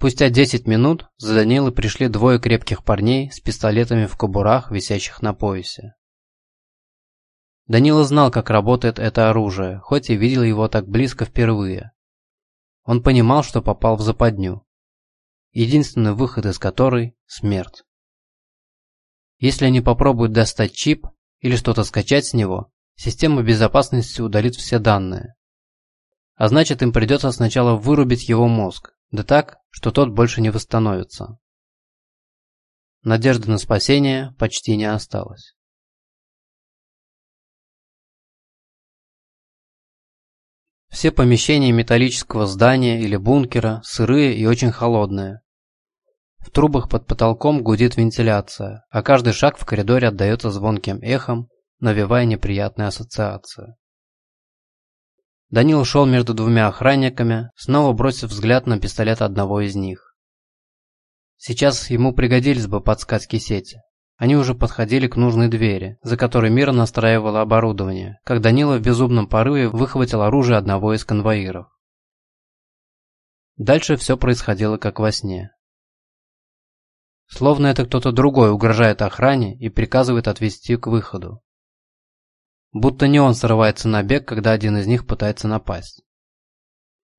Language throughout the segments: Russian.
Спустя 10 минут за Данилой пришли двое крепких парней с пистолетами в кобурах, висящих на поясе. Данила знал, как работает это оружие, хоть и видел его так близко впервые. Он понимал, что попал в западню. Единственный выход из которой – смерть. Если они попробуют достать чип или что-то скачать с него, система безопасности удалит все данные. А значит, им придется сначала вырубить его мозг, да так, что тот больше не восстановится. Надежды на спасение почти не осталось. Все помещения металлического здания или бункера сырые и очень холодные. В трубах под потолком гудит вентиляция, а каждый шаг в коридоре отдается звонким эхом, навевая неприятные ассоциации. Данил шел между двумя охранниками, снова бросив взгляд на пистолет одного из них. Сейчас ему пригодились бы подсказки сети. Они уже подходили к нужной двери, за которой Мира настраивала оборудование, как Данила в безумном порыве выхватил оружие одного из конвоиров. Дальше все происходило как во сне. Словно это кто-то другой угрожает охране и приказывает отвести к выходу. Будто не он срывается на бег, когда один из них пытается напасть.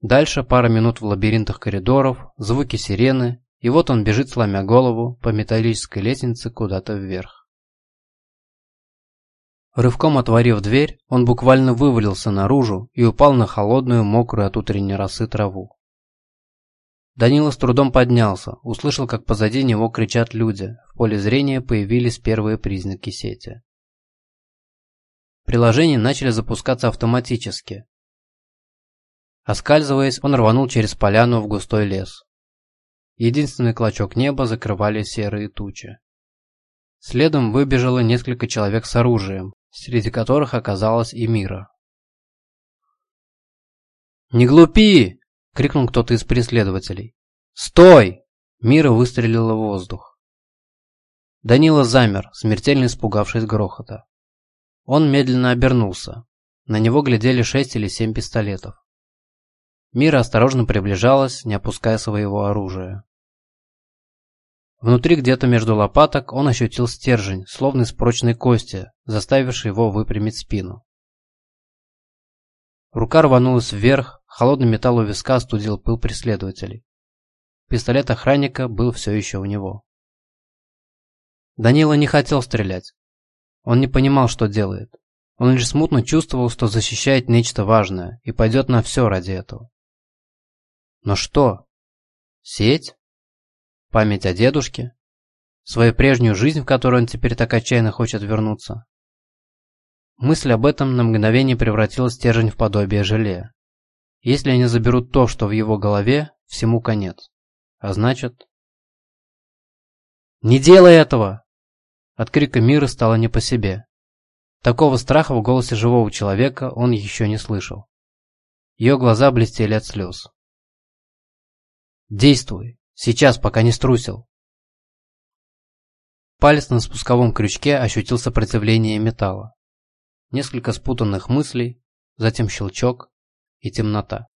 Дальше пара минут в лабиринтах коридоров, звуки сирены и вот он бежит, сломя голову, по металлической лестнице куда-то вверх. Рывком отворив дверь, он буквально вывалился наружу и упал на холодную, мокрую от утренней росы траву. Данила с трудом поднялся, услышал, как позади него кричат люди. В поле зрения появились первые признаки сети. Приложения начали запускаться автоматически. Оскальзываясь, он рванул через поляну в густой лес. Единственный клочок неба закрывали серые тучи. Следом выбежало несколько человек с оружием, среди которых оказалась и Мира. «Не глупи!» — крикнул кто-то из преследователей. «Стой!» — Мира выстрелила в воздух. Данила замер, смертельно испугавшись грохота. Он медленно обернулся. На него глядели шесть или семь пистолетов. Мира осторожно приближалась, не опуская своего оружия. Внутри где-то между лопаток он ощутил стержень, словно из прочной кости, заставивший его выпрямить спину. Рука рванулась вверх, холодный металл у виска остудил пыл преследователей. Пистолет охранника был все еще у него. Данила не хотел стрелять. Он не понимал, что делает. Он лишь смутно чувствовал, что защищает нечто важное и пойдет на все ради этого. Но что? Сеть? Память о дедушке? Свою прежнюю жизнь, в которую он теперь так отчаянно хочет вернуться? Мысль об этом на мгновение превратила стержень в подобие желе. Если они заберут то, что в его голове, всему конец. А значит... «Не делай этого!» От крика мира стало не по себе. Такого страха в голосе живого человека он еще не слышал. Ее глаза блестели от слез. «Действуй!» Сейчас, пока не струсил. Палец на спусковом крючке ощутил сопротивление металла. Несколько спутанных мыслей, затем щелчок и темнота.